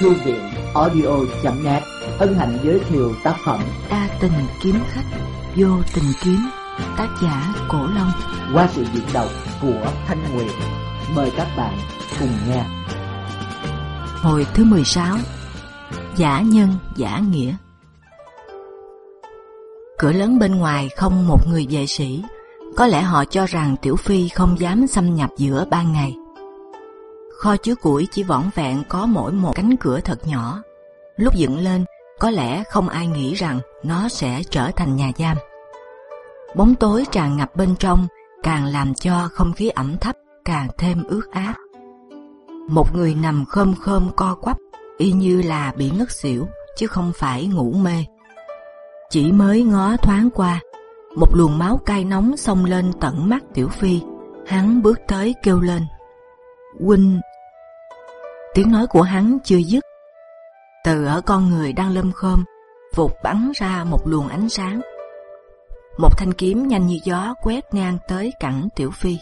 Thư viện audio.net hân hạnh giới thiệu tác phẩm A tình kiếm khách vô tình kiếm tác giả cổ long qua sự diễn đọc của Thanh Nguyệt. Mời các bạn cùng nghe. Hồi thứ 16 Giả nhân giả nghĩa Cửa lớn bên ngoài không một người vệ sĩ Có lẽ họ cho rằng Tiểu Phi không dám xâm nhập giữa ban ngày Kho chứa củi chỉ vỏn vẹn có mỗi một cánh cửa thật nhỏ. Lúc dựng lên, có lẽ không ai nghĩ rằng nó sẽ trở thành nhà giam. Bóng tối tràn ngập bên trong càng làm cho không khí ẩm thấp càng thêm ướt át. Một người nằm khom khom co quắp, y như là bị ngất xỉu chứ không phải ngủ mê. Chỉ mới ngó thoáng qua, một luồng máu cay nóng xông lên tận mắt Tiểu Phi. Hắn bước tới kêu lên: huynh Tiếng nói của hắn chưa dứt, từ ở con người đang lâm khom, vụt bắn ra một luồng ánh sáng. Một thanh kiếm nhanh như gió quét ngang tới cẳng Tiểu Phi.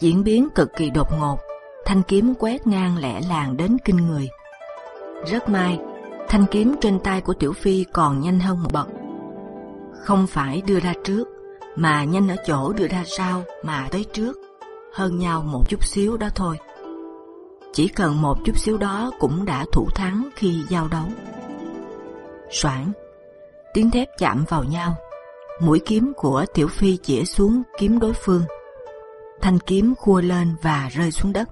Diễn biến cực kỳ đột ngột, thanh kiếm quét ngang lẻ làng đến kinh người. Rất may, thanh kiếm trên tay của Tiểu Phi còn nhanh hơn một bậc. Không phải đưa ra trước, mà nhanh ở chỗ đưa ra sau mà tới trước, hơn nhau một chút xíu đó thôi. Chỉ cần một chút xíu đó cũng đã thủ thắng khi giao đấu. Soảng, tiếng thép chạm vào nhau, mũi kiếm của Tiểu Phi chĩa xuống kiếm đối phương. Thanh kiếm khua lên và rơi xuống đất.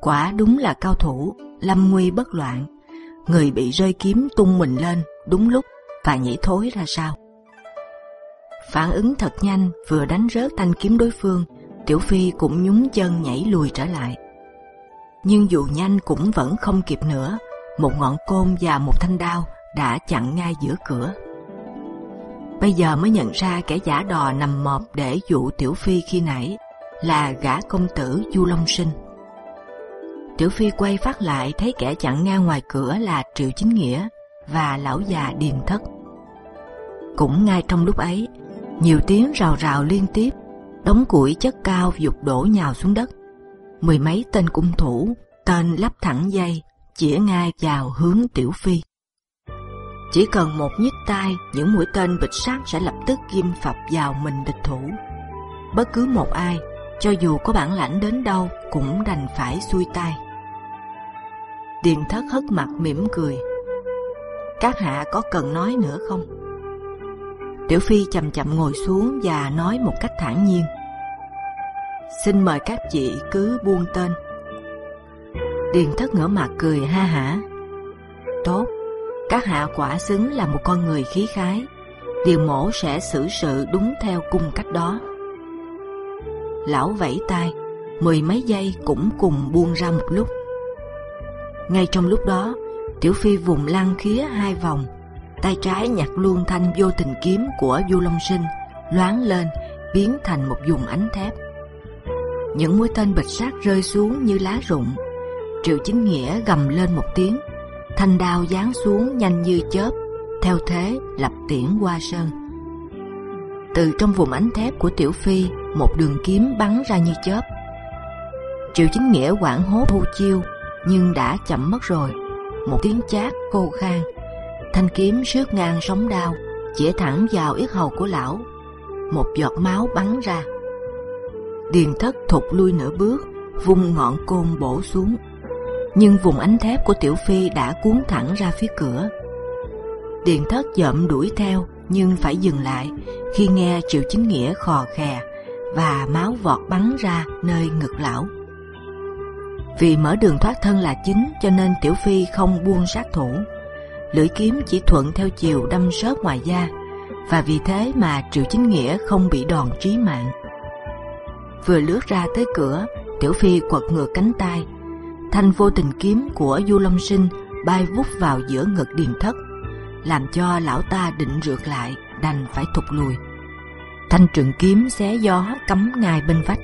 Quả đúng là cao thủ, lâm nguy bất loạn. Người bị rơi kiếm tung mình lên đúng lúc và nhảy thối ra sao Phản ứng thật nhanh, vừa đánh rớt thanh kiếm đối phương, Tiểu Phi cũng nhún chân nhảy lùi trở lại nhưng dù nhanh cũng vẫn không kịp nữa. Một ngọn côn và một thanh đao đã chặn ngay giữa cửa. Bây giờ mới nhận ra kẻ giả đò nằm mọp để dụ Tiểu Phi khi nãy là gã công tử Du Long Sinh. Tiểu Phi quay phát lại thấy kẻ chặn ngang ngoài cửa là Triệu Chính Nghĩa và lão già Điền Thất. Cũng ngay trong lúc ấy, nhiều tiếng rào rào liên tiếp, đống củi chất cao dục đổ nhào xuống đất mười mấy tên cung thủ, tên lắp thẳng dây, chĩa ngay vào hướng Tiểu Phi. Chỉ cần một nhích tay, những mũi tên bịch sát sẽ lập tức ghim phập vào mình địch thủ. Bất cứ một ai, cho dù có bản lãnh đến đâu, cũng đành phải xuôi tay. Điền thất hất mặt mỉm cười. Các hạ có cần nói nữa không? Tiểu Phi chậm chậm ngồi xuống và nói một cách thản nhiên xin mời các chị cứ buông tên. Điền thất ngửa mặt cười ha hả. Tốt, các hạ quả xứng là một con người khí khái. Điền mổ sẽ xử sự đúng theo cung cách đó. Lão vẫy tay, mười mấy giây cũng cùng buông ra một lúc. Ngay trong lúc đó, Tiểu Phi vùng lăn khía hai vòng, tay trái nhặt luôn thanh vô tình kiếm của Du Long Sinh, loáng lên biến thành một vùng ánh thép những mũi tên bịch sát rơi xuống như lá rụng. Triệu Chính Nghĩa gầm lên một tiếng, thanh đao giáng xuống nhanh như chớp, theo thế lập tiễn qua sơn. Từ trong vùng ánh thép của Tiểu Phi, một đường kiếm bắn ra như chớp. Triệu Chính Nghĩa quảng hốt thu chiêu, nhưng đã chậm mất rồi. Một tiếng chát khô khan, thanh kiếm sướt ngang sóng đao, chĩa thẳng vào yết hầu của lão. Một giọt máu bắn ra. Điền thất thụt lui nửa bước, vung ngọn côn bổ xuống. Nhưng vùng ánh thép của Tiểu Phi đã cuốn thẳng ra phía cửa. Điền thất dậm đuổi theo, nhưng phải dừng lại khi nghe Triệu Chính Nghĩa khò khè và máu vọt bắn ra nơi ngực lão. Vì mở đường thoát thân là chính, cho nên Tiểu Phi không buông sát thủ. Lưỡi kiếm chỉ thuận theo chiều đâm sớt ngoài da, và vì thế mà Triệu Chính Nghĩa không bị đòn trí mạng vừa lướt ra tới cửa, Tiểu Phi quật ngược cánh tay, thanh vô tình kiếm của Du Long Sinh bay vút vào giữa ngực Điền Thất, làm cho lão ta định rượt lại, đành phải thụt lùi. Thanh trường kiếm xé gió cắm ngay bên vách.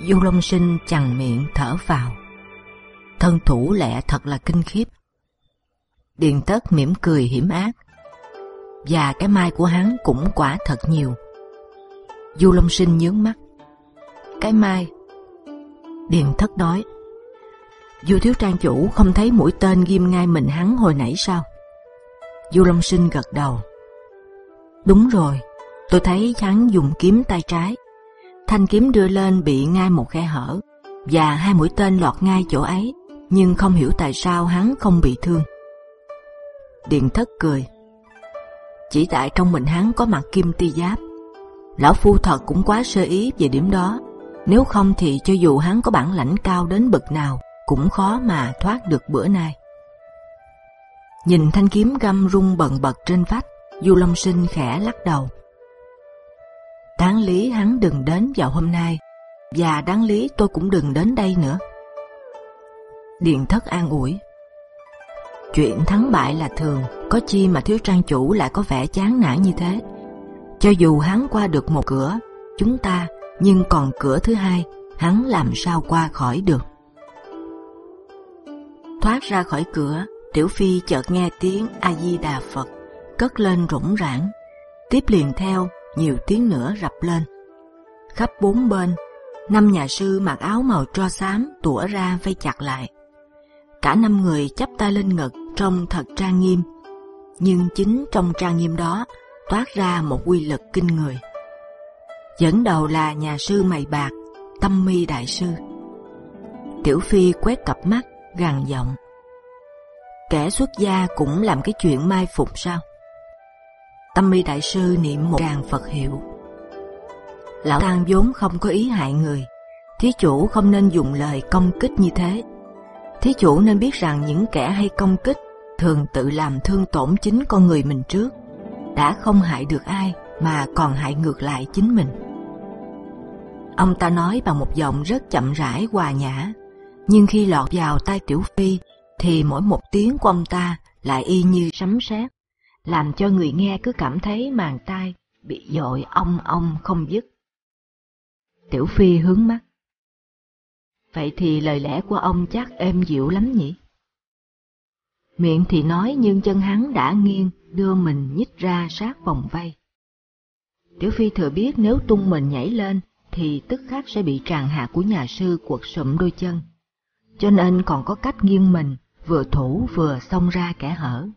Du Long Sinh chằng miệng thở vào. Thân thủ lẹ thật là kinh khiếp. Điền tất mỉm cười hiểm ác, và cái mai của hắn cũng quả thật nhiều. Du Long Sinh nhướng mắt, cái mai. Điền thất nói, Du thiếu trang chủ không thấy mũi tên ghim ngay mình hắn hồi nãy sao? Du Long Sinh gật đầu. Đúng rồi, tôi thấy hắn dùng kiếm tay trái. Thanh kiếm đưa lên bị ngay một khe hở và hai mũi tên lọt ngay chỗ ấy, nhưng không hiểu tại sao hắn không bị thương. Điện thất cười. Chỉ tại trong mình hắn có mặt kim ti giáp. Lão phu thật cũng quá sơ ý về điểm đó. Nếu không thì cho dù hắn có bản lãnh cao đến bậc nào, cũng khó mà thoát được bữa nay. Nhìn thanh kiếm găm rung bần bật trên vách, Du Long Sinh khẽ lắc đầu. Đáng lý hắn đừng đến vào hôm nay, và đáng lý tôi cũng đừng đến đây nữa. Điện thất an ủi. Chuyện thắng bại là thường, có chi mà thiếu trang chủ lại có vẻ chán nản như thế. Cho dù hắn qua được một cửa, chúng ta, nhưng còn cửa thứ hai, hắn làm sao qua khỏi được. Thoát ra khỏi cửa, Tiểu Phi chợt nghe tiếng A Di Đà Phật cất lên rủng rãng, tiếp liền theo nhiều tiếng nữa rập lên. Khắp bốn bên, năm nhà sư mặc áo màu tro xám tủa ra vây chặt lại. Cả năm người chắp tay lên ngực trông thật trang nghiêm, nhưng chính trong trang nghiêm đó toát ra một quy lực kinh người. Dẫn đầu là nhà sư mày bạc, tâm mi đại sư. Tiểu Phi quét cặp mắt, gằn giọng. Kẻ xuất gia cũng làm cái chuyện mai phục sao? Tâm mi đại sư niệm một tràng Phật hiệu. Lão Tăng vốn không có ý hại người, thí chủ không nên dùng lời công kích như thế. Thí chủ nên biết rằng những kẻ hay công kích thường tự làm thương tổn chính con người mình trước, đã không hại được ai mà còn hại ngược lại chính mình. Ông ta nói bằng một giọng rất chậm rãi hòa nhã, nhưng khi lọt vào tai Tiểu Phi thì mỗi một tiếng của ông ta lại y như sấm sét, làm cho người nghe cứ cảm thấy màng tai bị dội ong ong không dứt. Tiểu Phi hướng mắt. Vậy thì lời lẽ của ông chắc êm dịu lắm nhỉ? Miệng thì nói nhưng chân hắn đã nghiêng đưa mình nhích ra sát vòng vây. Tiểu Phi thừa biết nếu tung mình nhảy lên thì tức khắc sẽ bị tràn hạ của nhà sư quật sụm đôi chân, cho nên còn có cách nghiêng mình vừa thủ vừa xông ra kẻ hở.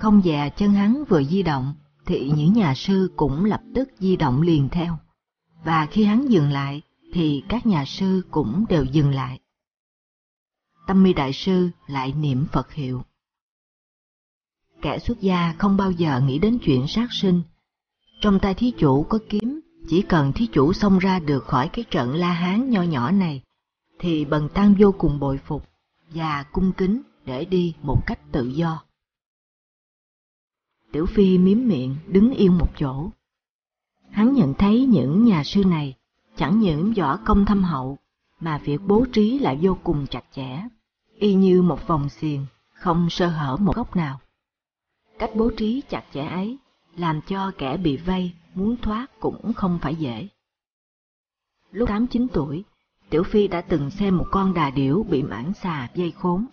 Không dè chân hắn vừa di động thì những nhà sư cũng lập tức di động liền theo, và khi hắn dừng lại thì các nhà sư cũng đều dừng lại. Tâm mi đại sư lại niệm Phật hiệu. Kẻ xuất gia không bao giờ nghĩ đến chuyện sát sinh. Trong tay thí chủ có kiếm, chỉ cần thí chủ xông ra được khỏi cái trận la hán nho nhỏ này, thì bần tăng vô cùng bội phục và cung kính để đi một cách tự do. Tiểu Phi miếm miệng đứng yên một chỗ. Hắn nhận thấy những nhà sư này chẳng những võ công thâm hậu mà việc bố trí lại vô cùng chặt chẽ, y như một vòng xiềng, không sơ hở một góc nào. Cách bố trí chặt chẽ ấy làm cho kẻ bị vây muốn thoát cũng không phải dễ. Lúc 8-9 tuổi, Tiểu Phi đã từng xem một con đà điểu bị mãng xà dây khốn.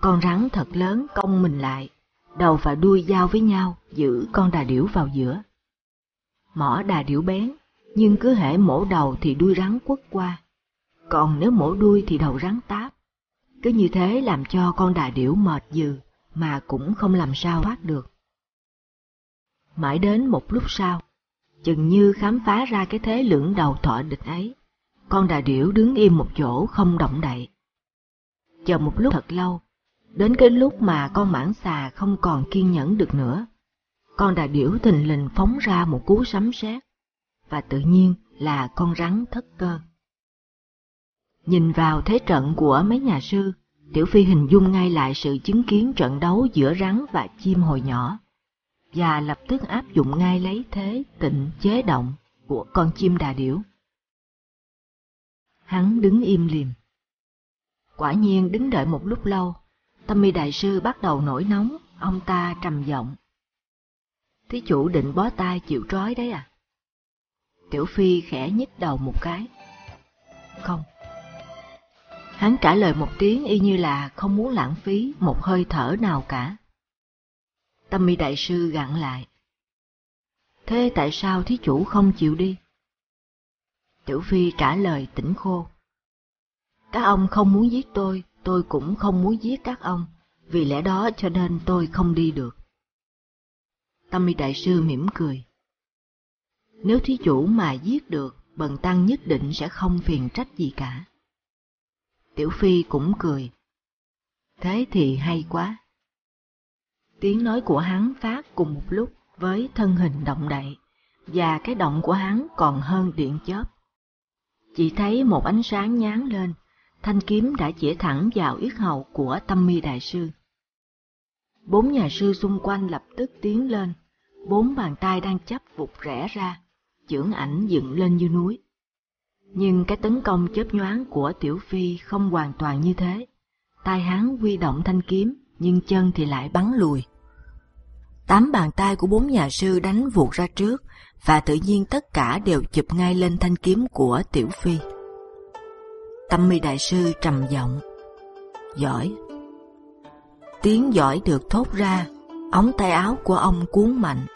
Con rắn thật lớn cong mình lại, đầu và đuôi giao với nhau giữ con đà điểu vào giữa. Mỏ đà điểu bén, nhưng cứ hễ mổ đầu thì đuôi rắn quất qua, còn nếu mổ đuôi thì đầu rắn táp. Cứ như thế làm cho con đà điểu mệt dừ mà cũng không làm sao thoát được. Mãi đến một lúc sau, chừng như khám phá ra cái thế lưỡng đầu thọ địch ấy, con đà điểu đứng im một chỗ không động đậy. Chờ một lúc thật lâu, đến cái lúc mà con mãng xà không còn kiên nhẫn được nữa, con đà điểu thình lình phóng ra một cú sấm sét, và tự nhiên là con rắn thất cơ. Nhìn vào thế trận của mấy nhà sư, Tiểu Phi hình dung ngay lại sự chứng kiến trận đấu giữa rắn và chim hồi nhỏ, và lập tức áp dụng ngay lấy thế tịnh chế động của con chim đà điểu. Hắn đứng im liềm. Quả nhiên đứng đợi một lúc lâu, tâm mi đại sư bắt đầu nổi nóng, ông ta trầm giọng. Thí chủ định bó tay chịu trói đấy à? Tiểu Phi khẽ nhích đầu một cái. Không. Hắn trả lời một tiếng y như là không muốn lãng phí một hơi thở nào cả. Tâm mi đại sư gặn lại. Thế tại sao thí chủ không chịu đi? Tiểu Phi trả lời tỉnh khô. Các ông không muốn giết tôi, tôi cũng không muốn giết các ông, vì lẽ đó cho nên tôi không đi được. Tâm mi đại sư mỉm cười. Nếu thí chủ mà giết được, bần tăng nhất định sẽ không phiền trách gì cả. Tiểu Phi cũng cười. Thế thì hay quá. Tiếng nói của hắn phát cùng một lúc với thân hình động đậy, và cái động của hắn còn hơn điện chớp. Chỉ thấy một ánh sáng nhán lên, thanh kiếm đã chĩa thẳng vào yết hầu của tâm mi đại sư. Bốn nhà sư xung quanh lập tức tiến lên, bốn bàn tay đang chấp vụt rẽ ra, chưởng ảnh dựng lên như núi. Nhưng cái tấn công chớp nhoáng của Tiểu Phi không hoàn toàn như thế. tay hắn huy động thanh kiếm, nhưng chân thì lại bắn lùi. Tám bàn tay của bốn nhà sư đánh vụt ra trước, và tự nhiên tất cả đều chụp ngay lên thanh kiếm của Tiểu Phi. Tâm mi đại sư trầm giọng, giỏi. Tiếng giỏi được thốt ra, ống tay áo của ông cuốn mạnh.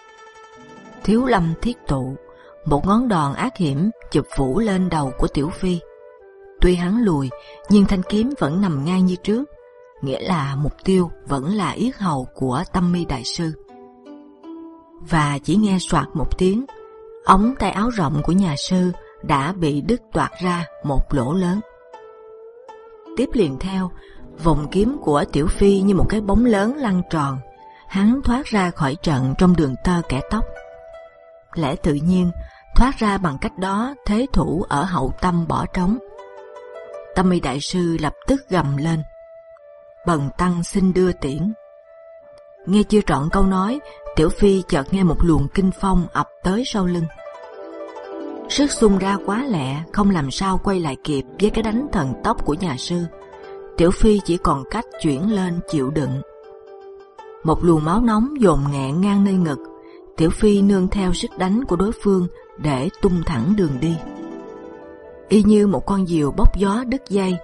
Thiếu lâm thiết tụ, một ngón đòn ác hiểm chụp phủ lên đầu của Tiểu Phi. Tuy hắn lùi, nhưng thanh kiếm vẫn nằm ngang như trước, nghĩa là mục tiêu vẫn là yết hầu của Tâm Mi đại sư. Và chỉ nghe soạt một tiếng, ống tay áo rộng của nhà sư đã bị đứt toạc ra một lỗ lớn. Tiếp liền theo, vòng kiếm của Tiểu Phi như một cái bóng lớn lăn tròn, hắn thoát ra khỏi trận trong đường tơ kẻ tóc. Lẽ tự nhiên, thoát ra bằng cách đó thế thủ ở hậu tâm bỏ trống. Tâm mi đại sư lập tức gầm lên. Bần tăng xin đưa tiễn. Nghe chưa trọn câu nói, Tiểu Phi chợt nghe một luồng kinh phong ập tới sau lưng. Sức xung ra quá lẹ, không làm sao quay lại kịp với cái đánh thần tốc của nhà sư. Tiểu Phi chỉ còn cách chuyển lên chịu đựng. Một luồng máu nóng dồn nghẹn ngang nơi ngực. Tiểu Phi nương theo sức đánh của đối phương để tung thẳng đường đi. Y như một con diều bốc gió đứt dây,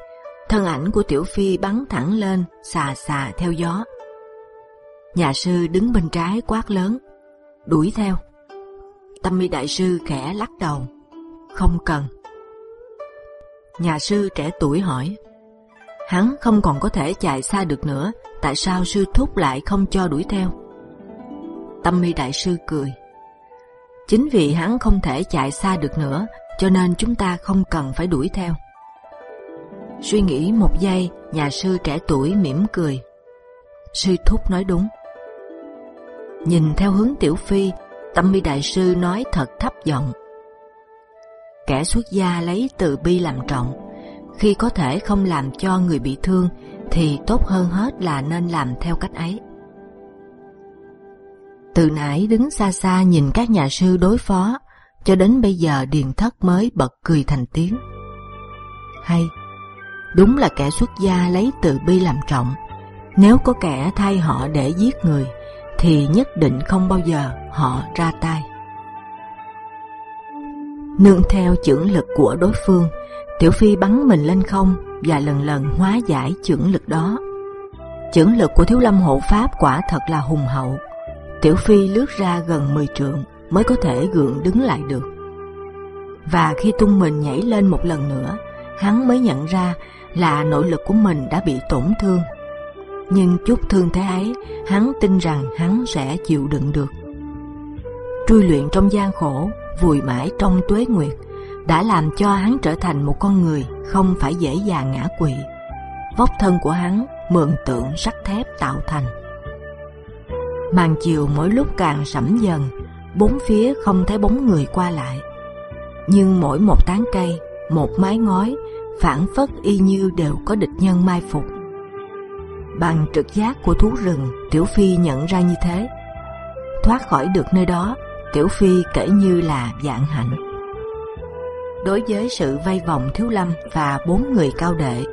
thân ảnh của Tiểu Phi bắn thẳng lên, xà xà theo gió. Nhà sư đứng bên trái quát lớn, đuổi theo. Tâm mi đại sư khẽ lắc đầu, không cần. Nhà sư trẻ tuổi hỏi, hắn không còn có thể chạy xa được nữa, tại sao sư thúc lại không cho đuổi theo? Tâm mi đại sư cười, chính vì hắn không thể chạy xa được nữa, cho nên chúng ta không cần phải đuổi theo. Suy nghĩ một giây, nhà sư trẻ tuổi mỉm cười. Sư thúc nói đúng. Nhìn theo hướng Tiểu Phi, Tâm Mi Đại Sư nói thật thấp giọng. Kẻ xuất gia lấy từ bi làm trọng, khi có thể không làm cho người bị thương, thì tốt hơn hết là nên làm theo cách ấy. Từ nãy đứng xa xa nhìn các nhà sư đối phó, cho đến bây giờ Điền Thất mới bật cười thành tiếng. Hay, đúng là kẻ xuất gia lấy từ bi làm trọng. Nếu có kẻ thay họ để giết người, thì nhất định không bao giờ họ ra tay. Nương theo chưởng lực của đối phương, Tiểu Phi bắn mình lên không và lần lần hóa giải chưởng lực đó. Chưởng lực của Thiếu Lâm hộ pháp quả thật là hùng hậu. Tiểu Phi lướt ra gần 10 trượng mới có thể gượng đứng lại được. Và khi tung mình nhảy lên một lần nữa, hắn mới nhận ra là nội lực của mình đã bị tổn thương nhưng chút thương thế ấy, hắn tin rằng hắn sẽ chịu đựng được. Trui luyện trong gian khổ, vùi mãi trong tuế nguyệt, đã làm cho hắn trở thành một con người không phải dễ dàng ngã quỵ. Vóc thân của hắn mượn tượng sắt thép tạo thành. Màn chiều mỗi lúc càng sẫm dần, bốn phía không thấy bóng người qua lại. Nhưng mỗi một tán cây, một mái ngói, phản phất y như đều có địch nhân mai phục. Bằng trực giác của thú rừng, Tiểu Phi nhận ra như thế. Thoát khỏi được nơi đó, Tiểu Phi kể như là dạng hạnh. Đối với sự vây vòng Thiếu Lâm và bốn người cao đệ,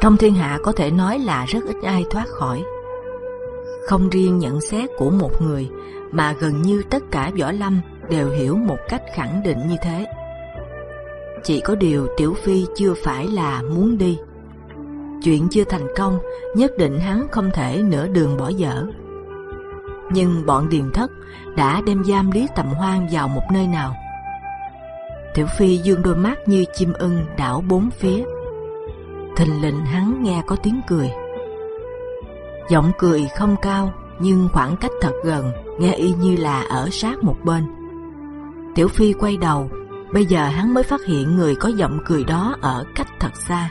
trong thiên hạ có thể nói là rất ít ai thoát khỏi. Không riêng nhận xét của một người, mà gần như tất cả võ lâm đều hiểu một cách khẳng định như thế. Chỉ có điều Tiểu Phi chưa phải là muốn đi, chuyện chưa thành công, nhất định hắn không thể nửa đường bỏ dở. Nhưng bọn điền thất đã đem giam lý tầm hoang vào một nơi nào. Tiểu Phi dương đôi mắt như chim ưng đảo bốn phía. thình lình hắn nghe có tiếng cười. Giọng cười không cao nhưng khoảng cách thật gần, nghe y như là ở sát một bên. Tiểu Phi quay đầu, bây giờ hắn mới phát hiện người có giọng cười đó ở cách thật xa.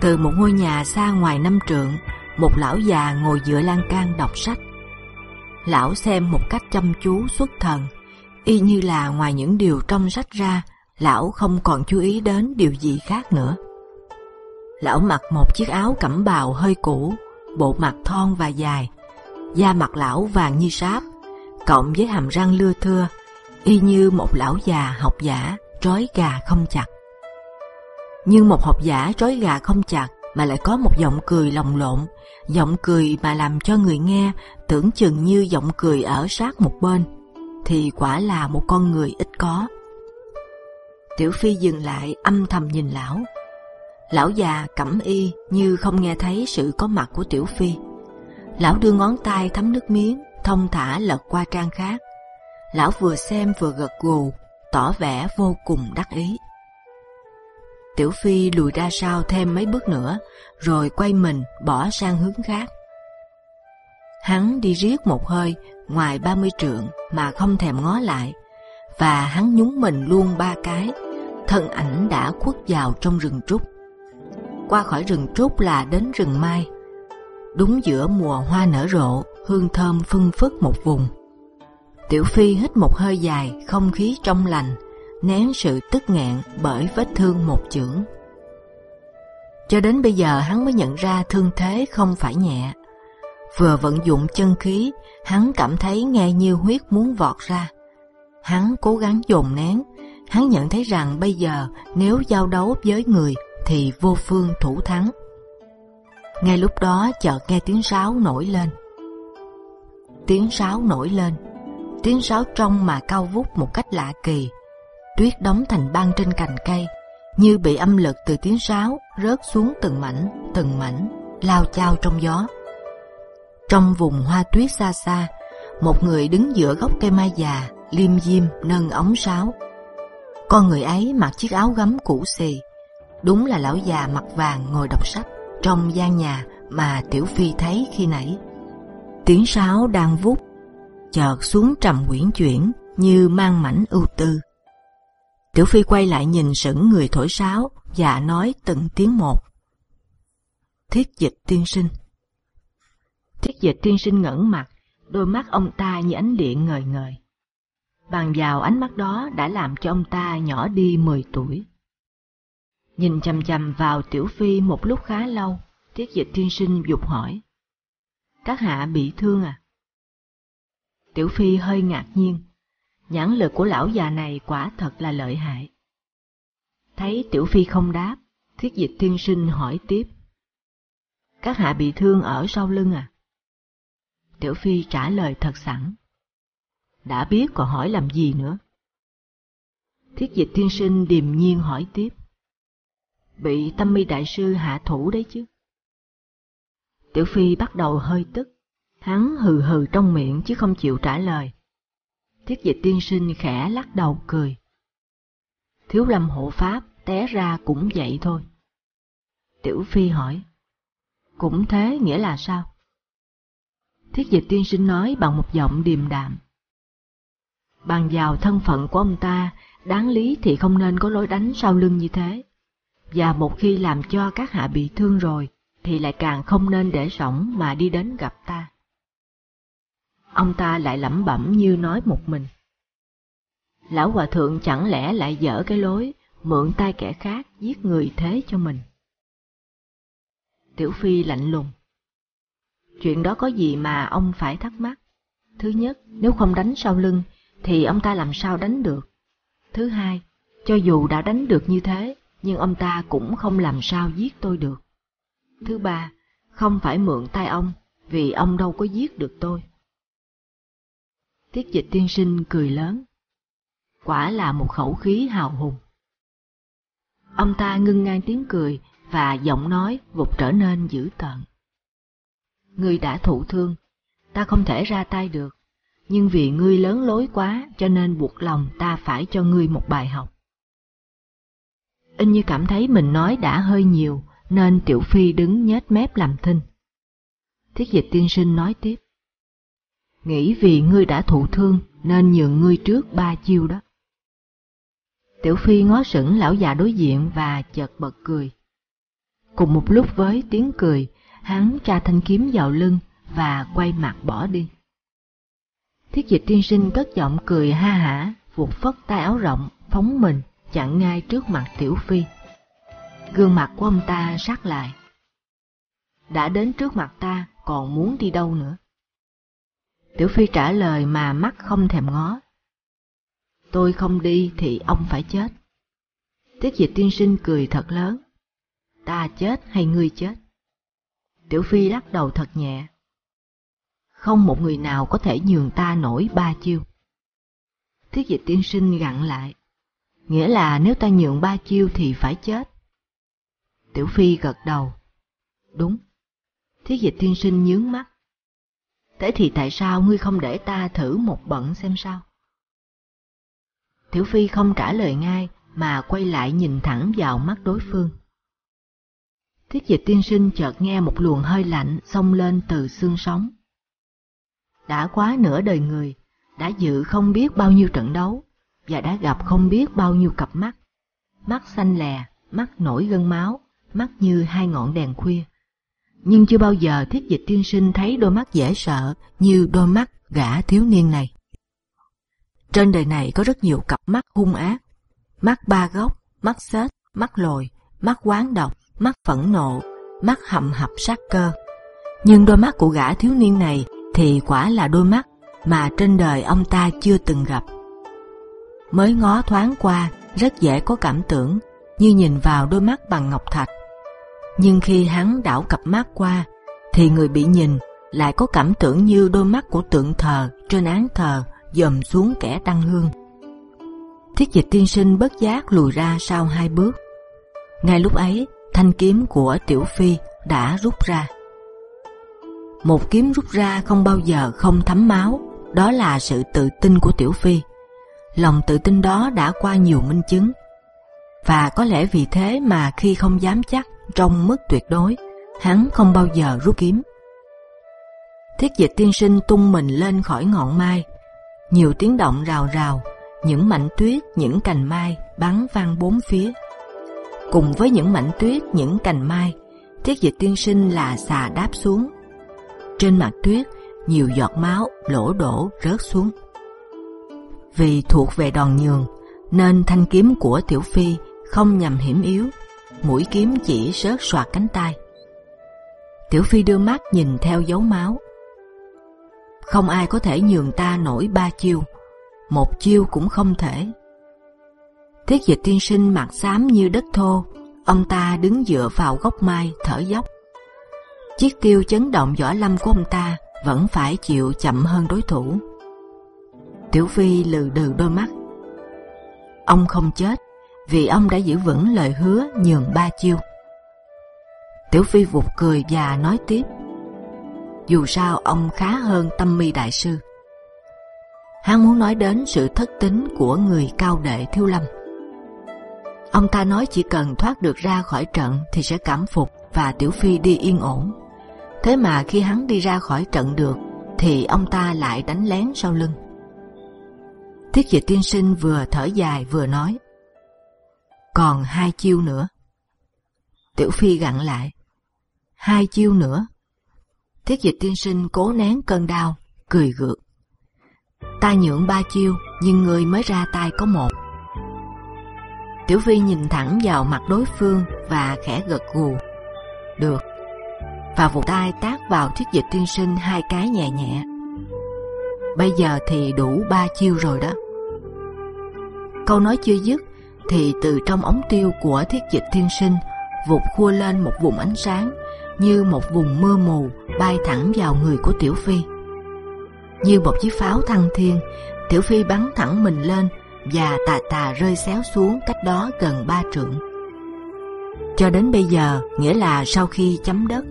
Từ một ngôi nhà xa ngoài năm trượng, một lão già ngồi dựa lan can đọc sách. Lão xem một cách chăm chú xuất thần, y như là ngoài những điều trong sách ra, lão không còn chú ý đến điều gì khác nữa. Lão mặc một chiếc áo cẩm bào hơi cũ, bộ mặt thon và dài, da mặt lão vàng như sáp, cộng với hàm răng lưa thưa, y như một lão già học giả trói gà không chặt. Nhưng một học giả trói gà không chặt mà lại có một giọng cười lồng lộn, giọng cười mà làm cho người nghe tưởng chừng như giọng cười ở sát một bên, thì quả là một con người ít có. Tiểu Phi dừng lại âm thầm nhìn lão. Lão già cẩm y như không nghe thấy sự có mặt của Tiểu Phi. Lão đưa ngón tay thấm nước miếng, thông thả lật qua trang khác. Lão vừa xem vừa gật gù, tỏ vẻ vô cùng đắc ý. Tiểu Phi lùi ra sau thêm mấy bước nữa, rồi quay mình bỏ sang hướng khác. Hắn đi riết một hơi ngoài ba mươi trượng mà không thèm ngó lại, và hắn nhúng mình luôn ba cái, thân ảnh đã khuất vào trong rừng trúc. Qua khỏi rừng trúc là đến rừng mai. Đúng giữa mùa hoa nở rộ, hương thơm phưng phất một vùng. Tiểu Phi hít một hơi dài, không khí trong lành, nén sự tức nghẹn bởi vết thương một chưởng. Cho đến bây giờ hắn mới nhận ra thương thế không phải nhẹ. Vừa vận dụng chân khí, hắn cảm thấy nghe như huyết muốn vọt ra. Hắn cố gắng dồn nén, hắn nhận thấy rằng bây giờ nếu giao đấu với người thì vô phương thủ thắng. Ngay lúc đó chợt nghe tiếng sáo nổi lên. Tiếng sáo nổi lên, tiếng sáo trong mà cao vút một cách lạ kỳ, tuyết đóng thành băng trên cành cây, như bị âm lực từ tiếng sáo rớt xuống từng mảnh, từng mảnh, lao chao trong gió. Trong vùng hoa tuyết xa xa, một người đứng giữa gốc cây mai già, liêm diêm nâng ống sáo. Con người ấy mặc chiếc áo gấm cũ xì, đúng là lão già mặt vàng ngồi đọc sách trong gian nhà mà Tiểu Phi thấy khi nãy. Tiếng sáo đang vút, chợt xuống trầm quyển chuyển như mang mảnh ưu tư. Tiểu Phi quay lại nhìn sững người thổi sáo và nói từng tiếng một. Thiết dịch tiên sinh. Thiết dịch tiên sinh ngẩng mặt, đôi mắt ông ta như ánh điện ngời ngời. Bằng vào ánh mắt đó đã làm cho ông ta nhỏ đi 10 tuổi. Nhìn chầm chầm vào Tiểu Phi một lúc khá lâu, Tiết dịch tiên sinh dục hỏi. Các hạ bị thương à? Tiểu Phi hơi ngạc nhiên, nhãn lực của lão già này quả thật là lợi hại. Thấy Tiểu Phi không đáp, Thiết dịch Thiên sinh hỏi tiếp. Các hạ bị thương ở sau lưng à? Tiểu Phi trả lời thật sẵn. Đã biết còn hỏi làm gì nữa? Thiết dịch Thiên sinh điềm nhiên hỏi tiếp. Bị tâm mi đại sư hạ thủ đấy chứ? Tiểu Phi bắt đầu hơi tức, hắn hừ hừ trong miệng chứ không chịu trả lời. Thiết dịch tiên sinh khẽ lắc đầu cười. Thiếu lâm hộ pháp té ra cũng vậy thôi. Tiểu Phi hỏi, cũng thế nghĩa là sao? Thiết dịch tiên sinh nói bằng một giọng điềm đạm. Bằng vào thân phận của ông ta, đáng lý thì không nên có lối đánh sau lưng như thế. Và một khi làm cho các hạ bị thương rồi, thì lại càng không nên để sổng mà đi đến gặp ta. Ông ta lại lẩm bẩm như nói một mình. Lão hòa thượng chẳng lẽ lại dở cái lối, mượn tay kẻ khác giết người thế cho mình. Tiểu Phi lạnh lùng. Chuyện đó có gì mà ông phải thắc mắc? Thứ nhất, nếu không đánh sau lưng, thì ông ta làm sao đánh được? Thứ hai, cho dù đã đánh được như thế, nhưng ông ta cũng không làm sao giết tôi được. Thứ ba, không phải mượn tay ông, vì ông đâu có giết được tôi. Tiết dịch tiên sinh cười lớn. Quả là một khẩu khí hào hùng. Ông ta ngưng ngang tiếng cười và giọng nói vụt trở nên dữ tợn. Ngươi đã thụ thương, ta không thể ra tay được, nhưng vì ngươi lớn lối quá cho nên buộc lòng ta phải cho ngươi một bài học. In như cảm thấy mình nói đã hơi nhiều, nên Tiểu Phi đứng nhếch mép làm thinh. Thiết dịch tiên sinh nói tiếp. Nghĩ vì ngươi đã thụ thương nên nhường ngươi trước ba chiêu đó. Tiểu Phi ngó sững lão già đối diện và chợt bật cười. Cùng một lúc với tiếng cười, hắn tra thanh kiếm vào lưng và quay mặt bỏ đi. Thiết dịch tiên sinh cất giọng cười ha hả, vuột phất tay áo rộng, phóng mình, chặn ngay trước mặt Tiểu Phi. Gương mặt của ông ta sát lại. Đã đến trước mặt ta, còn muốn đi đâu nữa? Tiểu Phi trả lời mà mắt không thèm ngó. Tôi không đi thì ông phải chết. Tiết dịch tiên sinh cười thật lớn. Ta chết hay ngươi chết? Tiểu Phi lắc đầu thật nhẹ. Không một người nào có thể nhường ta nổi ba chiêu. Tiết dịch tiên sinh gặn lại. Nghĩa là nếu ta nhượng ba chiêu thì phải chết. Tiểu Phi gật đầu. Đúng. Thiết dịch tiên sinh nhướng mắt. Thế thì tại sao ngươi không để ta thử một bận xem sao? Tiểu Phi không trả lời ngay mà quay lại nhìn thẳng vào mắt đối phương. Thiết dịch tiên sinh chợt nghe một luồng hơi lạnh xông lên từ xương sống. Đã quá nửa đời người, đã dự không biết bao nhiêu trận đấu và đã gặp không biết bao nhiêu cặp mắt. Mắt xanh lè, mắt nổi gân máu, mắt như hai ngọn đèn khuya. Nhưng chưa bao giờ thiết dịch tiên sinh thấy đôi mắt dễ sợ như đôi mắt gã thiếu niên này. Trên đời này có rất nhiều cặp mắt hung ác. Mắt ba góc, mắt xết, mắt lồi, mắt quán độc, mắt phẫn nộ, mắt hậm hập sát cơ. Nhưng đôi mắt của gã thiếu niên này thì quả là đôi mắt mà trên đời ông ta chưa từng gặp. Mới ngó thoáng qua, rất dễ có cảm tưởng như nhìn vào đôi mắt bằng ngọc thạch. Nhưng khi hắn đảo cặp mắt qua, thì người bị nhìn lại có cảm tưởng như đôi mắt của tượng thờ trên án thờ dòm xuống kẻ tăng hương. Thiết dịch tiên sinh bất giác lùi ra sau hai bước. Ngay lúc ấy, thanh kiếm của Tiểu Phi đã rút ra. Một kiếm rút ra không bao giờ không thấm máu, đó là sự tự tin của Tiểu Phi. Lòng tự tin đó đã qua nhiều minh chứng. Và có lẽ vì thế mà khi không dám chắc trong mức tuyệt đối, hắn không bao giờ rút kiếm. Thiết dịch tiên sinh tung mình lên khỏi ngọn mai, nhiều tiếng động rào rào, những mảnh tuyết, những cành mai bắn vang bốn phía. Cùng với những mảnh tuyết, những cành mai, thiết dịch tiên sinh là xà đáp xuống. Trên mặt tuyết, nhiều giọt máu lỗ đổ rớt xuống. Vì thuộc về đòn nhường, nên thanh kiếm của Tiểu Phi không nhằm hiểm yếu, mũi kiếm chỉ rớt xoạt cánh tay. Tiểu Phi đưa mắt nhìn theo dấu máu, không ai có thể nhường ta nổi ba chiêu, một chiêu cũng không thể. Thiết dịch tiên sinh mặt xám như đất thô, ông ta đứng dựa vào gốc mai thở dốc. Chiếc tiêu chấn động võ lâm của ông ta vẫn phải chịu chậm hơn đối thủ. Tiểu Phi lừ đừ đôi mắt. Ông không chết vì ông đã giữ vững lời hứa nhường ba chiêu. Tiểu Phi vụt cười và nói tiếp dù sao, ông khá hơn tâm mi đại sư. Hắn muốn nói đến sự thất tính của người cao đệ thiếu lâm. Ông ta nói chỉ cần thoát được ra khỏi trận thì sẽ cảm phục và tiểu phi đi yên ổn. Thế mà khi hắn đi ra khỏi trận được, thì ông ta lại đánh lén sau lưng. Thiết dịch tiên sinh vừa thở dài vừa nói còn hai chiêu nữa. Tiểu phi gặn lại hai chiêu nữa Thiết dịch tiên sinh cố nén cơn đau, cười gượng. Ta nhượng ba chiêu, nhưng người mới ra tay có một. Tiểu phi nhìn thẳng vào mặt đối phương và khẽ gật gù. Được. Và vụt tay tác vào thiết dịch tiên sinh hai cái nhẹ nhẹ. Bây giờ thì đủ ba chiêu rồi đó. Câu nói chưa dứt thì từ trong ống tiêu của thiết dịch thiên sinh vụt khua lên một vùng ánh sáng như một vùng mưa mù bay thẳng vào người của Tiểu Phi. Như một chiếc pháo thăng thiên, Tiểu Phi bắn thẳng mình lên và tà tà rơi xéo xuống cách đó gần ba trượng. Cho đến bây giờ, nghĩa là sau khi chấm đất,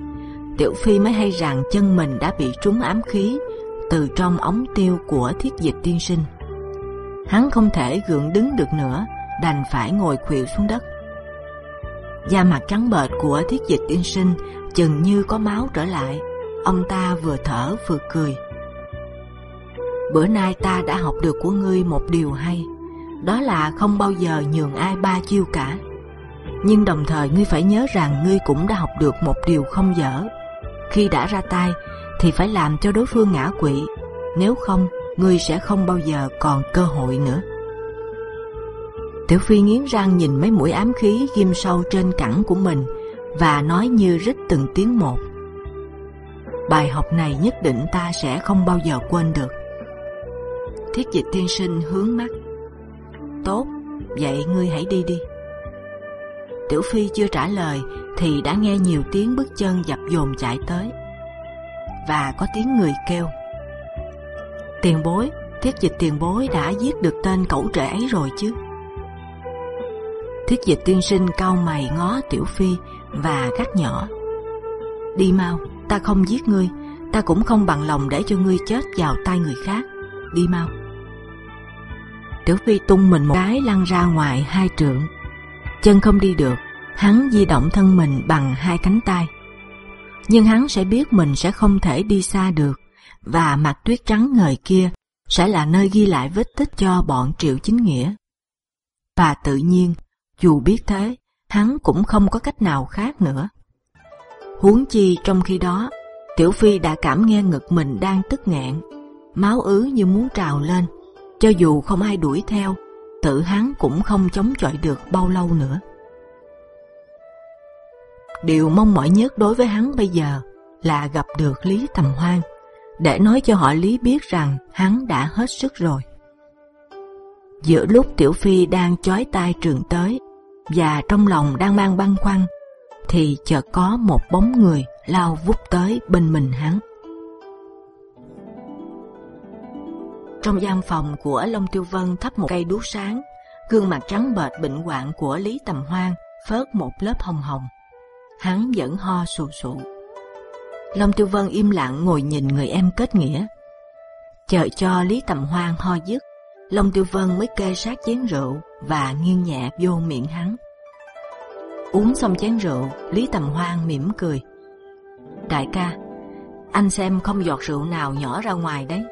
Tiểu Phi mới hay rằng chân mình đã bị trúng ám khí từ trong ống tiêu của thiết dịch tiên sinh. Hắn không thể gượng đứng được nữa, đành phải ngồi khuỵu xuống đất. Da mặt trắng bệch của thiết dịch tiên sinh chừng như có máu trở lại. Ông ta vừa thở vừa cười. Bữa nay ta đã học được của ngươi một điều hay, đó là không bao giờ nhường ai ba chiêu cả. Nhưng đồng thời ngươi phải nhớ rằng ngươi cũng đã học được một điều không dở. Khi đã ra tay thì phải làm cho đối phương ngã quỵ, nếu không ngươi sẽ không bao giờ còn cơ hội nữa. Tiểu Phi nghiến răng nhìn mấy mũi ám khí ghim sâu trên cẳng của mình và nói như rít từng tiếng một. Bài học này nhất định ta sẽ không bao giờ quên được. Thiết dịch tiên sinh hướng mắt. Tốt, vậy ngươi hãy đi đi. Tiểu Phi chưa trả lời thì đã nghe nhiều tiếng bước chân dập dồn chạy tới và có tiếng người kêu. Tiền bối, thiết dịch tiền bối đã giết được tên cẩu trệ ấy rồi chứ? Thiết dịch tiên sinh cau mày ngó Tiểu Phi và gắt nhỏ. Đi mau, ta không giết ngươi, ta cũng không bằng lòng để cho ngươi chết vào tay người khác. Đi mau. Tiểu Phi tung mình một cái lăn ra ngoài hai trượng, chân không đi được, hắn di động thân mình bằng hai cánh tay. Nhưng hắn sẽ biết mình sẽ không thể đi xa được, và mặt tuyết trắng ngời kia sẽ là nơi ghi lại vết tích cho bọn Triệu Chính Nghĩa. Và tự nhiên, dù biết thế, hắn cũng không có cách nào khác nữa. Huống chi trong khi đó, Tiểu Phi đã cảm nghe ngực mình đang tức nghẹn, máu ứ như muốn trào lên. Cho dù không ai đuổi theo, tự hắn cũng không chống chọi được bao lâu nữa. Điều mong mỏi nhất đối với hắn bây giờ là gặp được Lý Tầm Hoan, để nói cho họ Lý biết rằng hắn đã hết sức rồi. Giữa lúc Tiểu Phi đang chói tai trường tới và trong lòng đang mang băn khoăn, thì chợt có một bóng người lao vút tới bên mình hắn. Trong gian phòng của Long Tiêu Vân thắp một cây đuốc sáng, gương mặt trắng bệch bệnh hoạn của Lý Tầm Hoan phớt một lớp hồng hồng. Hắn vẫn ho sù sụ. Long Tiêu Vân im lặng ngồi nhìn người em kết nghĩa. Chờ cho Lý Tầm Hoan ho dứt, Long Tiêu Vân mới kê sát chén rượu và nghiêng nhẹ vô miệng hắn. Uống xong chén rượu, Lý Tầm Hoan mỉm cười. Đại ca, anh xem không giọt rượu nào nhỏ ra ngoài đấy.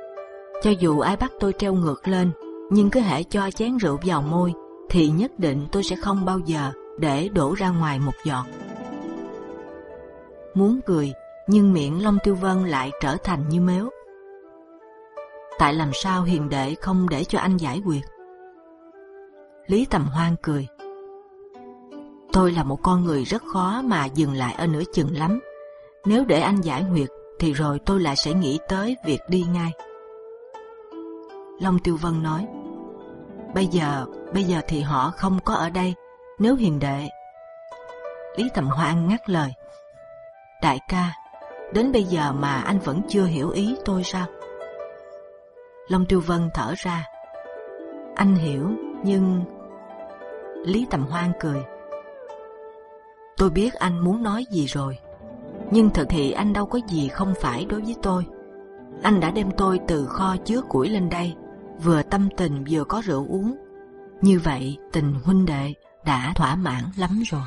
Cho dù ai bắt tôi treo ngược lên, nhưng cứ hễ cho chén rượu vào môi, thì nhất định tôi sẽ không bao giờ để đổ ra ngoài một giọt. Muốn cười, nhưng miệng Long Tiêu Vân lại trở thành như mếu. Tại làm sao hiền đệ không để cho anh giải quyết? Lý Tầm Hoan cười. Tôi là một con người rất khó mà dừng lại ở nửa chừng lắm. Nếu để anh giải nguyệt, thì rồi tôi lại sẽ nghĩ tới việc đi ngay. Long Tiêu Vân nói, bây giờ, bây giờ thì họ không có ở đây. Nếu hiền đệ, Lý Tầm Hoan ngắt lời. Đại ca, đến bây giờ mà anh vẫn chưa hiểu ý tôi sao? Long Tiêu Vân thở ra. Anh hiểu, nhưng Lý Tầm Hoan cười. Tôi biết anh muốn nói gì rồi, nhưng thật thì anh đâu có gì không phải đối với tôi. Anh đã đem tôi từ kho chứa củi lên đây, vừa tâm tình vừa có rượu uống. Như vậy tình huynh đệ đã thỏa mãn lắm rồi.